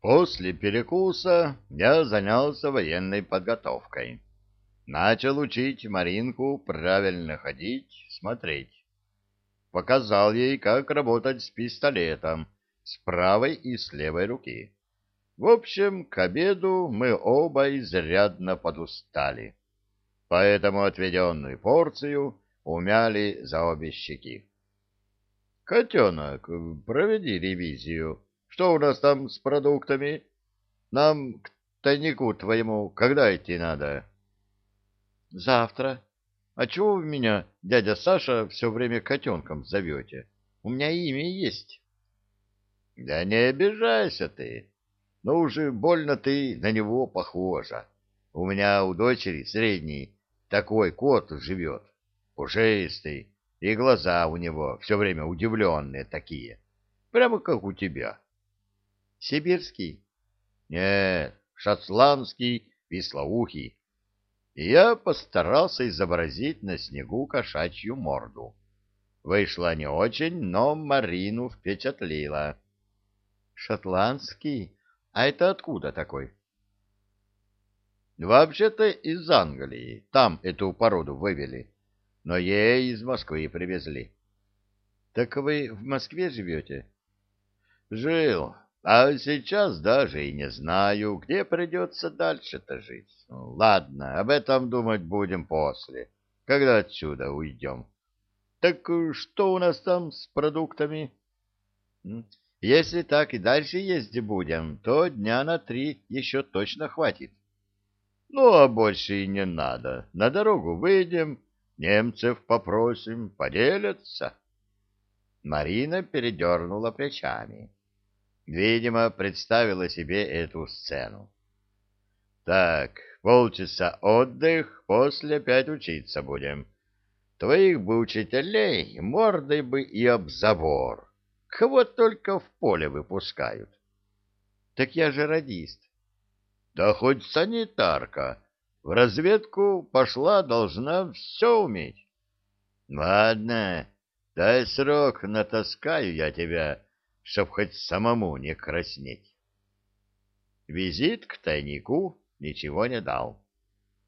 После перекуса я занялся военной подготовкой. Начал учить Маринку правильно ходить, смотреть. Показал ей, как работать с пистолетом с правой и с левой руки. В общем, к обеду мы оба изрядно подустали, поэтому отведенную порцию умяли за обе щеки. «Котенок, проведи ревизию. Что у нас там с продуктами? Нам к тайнику твоему когда идти надо?» «Завтра. А чего вы меня, дядя Саша, все время котенком зовете? У меня имя есть». «Да не обижайся ты. Но уже больно ты на него похожа. У меня у дочери средней такой кот живет, пушистый, и глаза у него все время удивленные такие, прямо как у тебя. Сибирский? Нет, шотландский, вислоухий. И я постарался изобразить на снегу кошачью морду. Вышло не очень, но Марину впечатлило. Шотландский? А это откуда такой? Вообще-то из Англии. Там эту породу вывели но ей из Москвы привезли. — Так вы в Москве живете? — Жил, а сейчас даже и не знаю, где придется дальше-то жить. Ну, ладно, об этом думать будем после, когда отсюда уйдем. Так что у нас там с продуктами? — Если так и дальше ездить будем, то дня на три еще точно хватит. — Ну, а больше и не надо. На дорогу выйдем Немцев попросим, поделятся. Марина передернула плечами. Видимо, представила себе эту сцену. Так, полчаса отдых, после опять учиться будем. Твоих бы учителей мордой бы и об забор. Кого только в поле выпускают. Так я же радист. Да хоть санитарка. В разведку пошла, должна все уметь. Ладно, дай срок, натаскаю я тебя, чтоб хоть самому не краснеть. Визит к тайнику ничего не дал.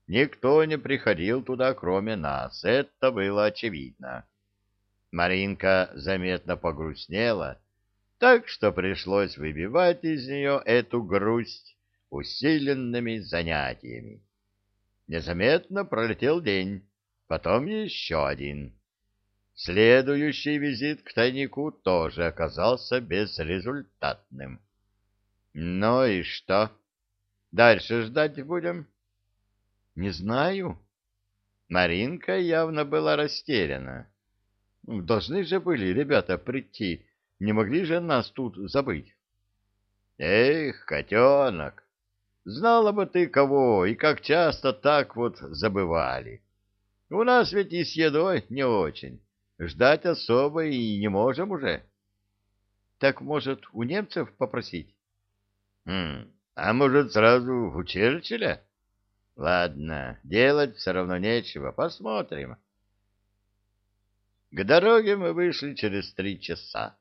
Никто не приходил туда, кроме нас, это было очевидно. Маринка заметно погрустнела, так что пришлось выбивать из нее эту грусть усиленными занятиями. Незаметно пролетел день, потом еще один. Следующий визит к тайнику тоже оказался безрезультатным. Ну и что? Дальше ждать будем? Не знаю. Маринка явно была растеряна. Должны же были ребята прийти, не могли же нас тут забыть. Эх, котенок, Знала бы ты кого и как часто так вот забывали. У нас ведь и с едой не очень. Ждать особо и не можем уже. Так, может, у немцев попросить? Хм, а может, сразу у Черчилля? Ладно, делать все равно нечего, посмотрим. К дороге мы вышли через три часа.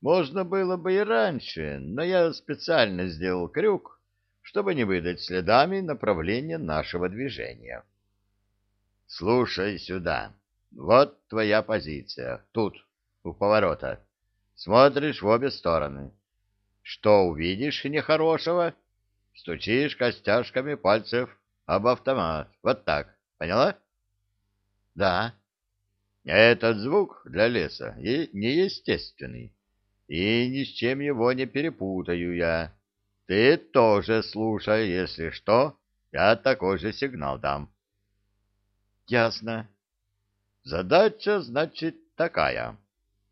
Можно было бы и раньше, но я специально сделал крюк, чтобы не выдать следами направления нашего движения. Слушай сюда. Вот твоя позиция. Тут, у поворота. Смотришь в обе стороны. Что увидишь нехорошего? Стучишь костяшками пальцев об автомат. Вот так. Поняла? Да. Этот звук для леса неестественный. И ни с чем его не перепутаю я. Ты тоже слушай, если что, я такой же сигнал дам. Ясно. Задача, значит, такая.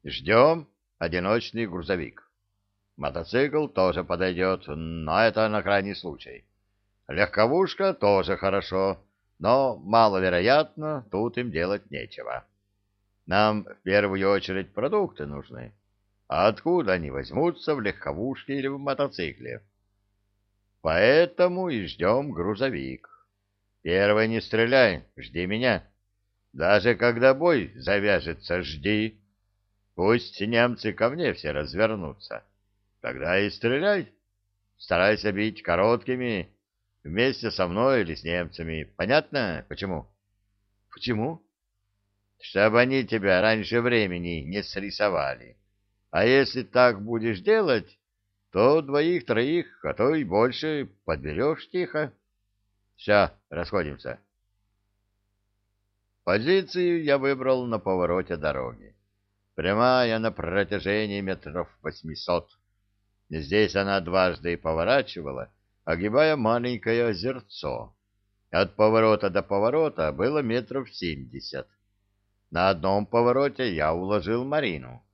Ждем одиночный грузовик. Мотоцикл тоже подойдет, но это на крайний случай. Легковушка тоже хорошо, но маловероятно, тут им делать нечего. Нам в первую очередь продукты нужны. А откуда они возьмутся в легковушке или в мотоцикле? Поэтому и ждем грузовик. Первый не стреляй, жди меня. Даже когда бой завяжется, жди. Пусть немцы ко мне все развернутся. Тогда и стреляй. старайся бить короткими, вместе со мной или с немцами. Понятно? Почему? Почему? Чтобы они тебя раньше времени не срисовали. А если так будешь делать, то двоих-троих, а то и больше подберешь тихо. Все, расходимся. Позицию я выбрал на повороте дороги. Прямая на протяжении метров восьмисот. Здесь она дважды поворачивала, огибая маленькое озерцо. От поворота до поворота было метров семьдесят. На одном повороте я уложил Марину,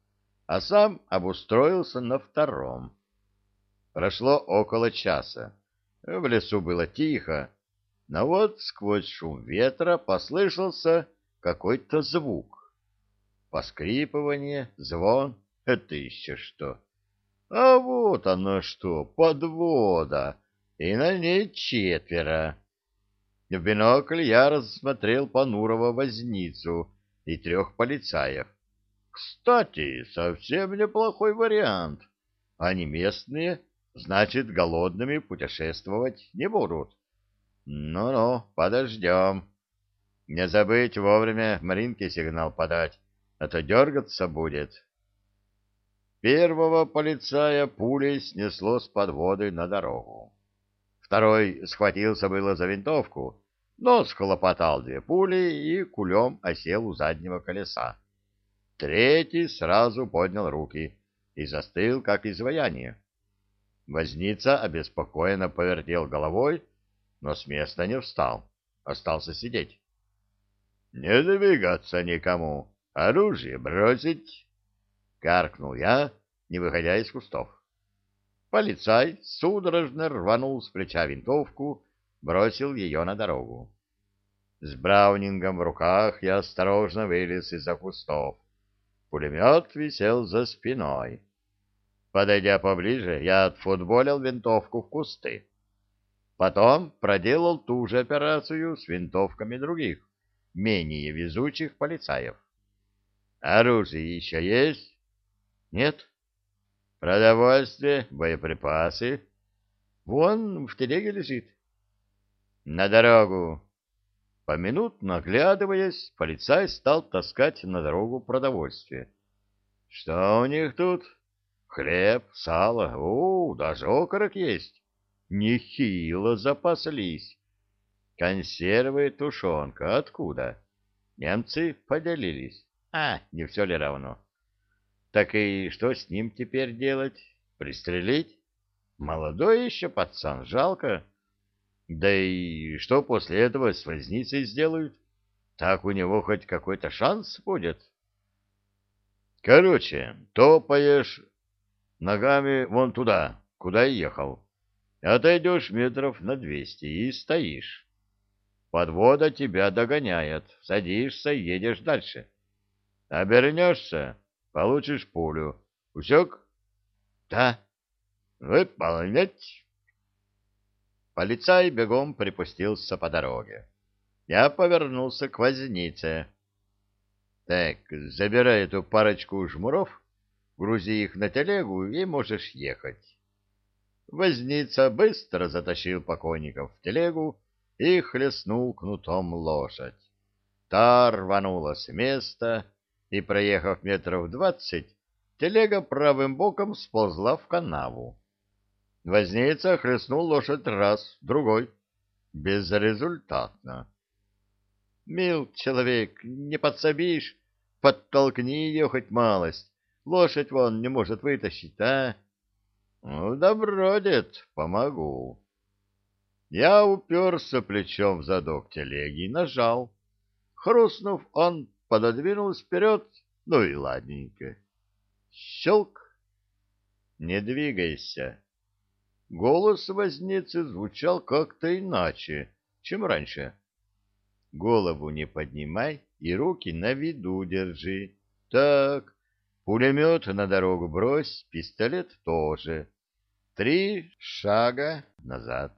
а сам обустроился на втором. Прошло около часа. В лесу было тихо, но вот сквозь шум ветра послышался какой-то звук. Поскрипывание, звон — это еще что? А вот оно что, подвода, и на ней четверо. В бинокль я рассмотрел понурого возницу и трех полицаев. Кстати, совсем неплохой вариант. Они местные, значит, голодными путешествовать не будут. Ну-ну, подождем. Не забыть вовремя Маринке сигнал подать, а то дергаться будет. Первого полицая пулей снесло с подводы на дорогу. Второй схватился было за винтовку, но схлопотал две пули и кулем осел у заднего колеса. Третий сразу поднял руки и застыл, как изваяние. Возница обеспокоенно повертел головой, но с места не встал, остался сидеть. — Не двигаться никому, оружие бросить! — каркнул я, не выходя из кустов. Полицай судорожно рванул с плеча винтовку, бросил ее на дорогу. С браунингом в руках я осторожно вылез из-за кустов. Пулемет висел за спиной. Подойдя поближе, я отфутболил винтовку в кусты. Потом проделал ту же операцию с винтовками других, менее везучих полицаев. Оружие еще есть? Нет. Продовольствие, боеприпасы. Вон в телеге лежит. На дорогу. Поминутно оглядываясь, полицай стал таскать на дорогу продовольствие. Что у них тут? Хлеб, сало, о, даже окорок есть. Нехило запаслись. Консервы, тушенка. Откуда? Немцы поделились. А, не все ли равно? Так и что с ним теперь делать? Пристрелить? Молодой еще пацан, жалко. Да и что после этого с возницей сделают? Так у него хоть какой-то шанс будет. Короче, топаешь ногами вон туда, куда и ехал. Отойдешь метров на двести и стоишь. Подвода тебя догоняет, садишься и едешь дальше. Обернешься, получишь пулю. Усек? Да. Выполнять. Полицай бегом припустился по дороге. Я повернулся к вознице. Так, забирай эту парочку жмуров, грузи их на телегу и можешь ехать. Возница быстро затащил покойников в телегу и хлестнул кнутом лошадь. Та рванула с места, и, проехав метров двадцать, телега правым боком сползла в канаву. Возница хлестнул лошадь раз, другой. Безрезультатно. «Мил человек, не подсобишь? Подтолкни ее хоть малость. Лошадь вон не может вытащить, а?» Ну, добро, дед, помогу. Я уперся плечом в задок телеги и нажал. Хрустнув, он пододвинулся вперед, ну и ладненько. Щелк! Не двигайся. Голос возницы звучал как-то иначе, чем раньше. Голову не поднимай и руки на виду держи. Так, пулемет на дорогу брось, пистолет тоже. Три шага назад.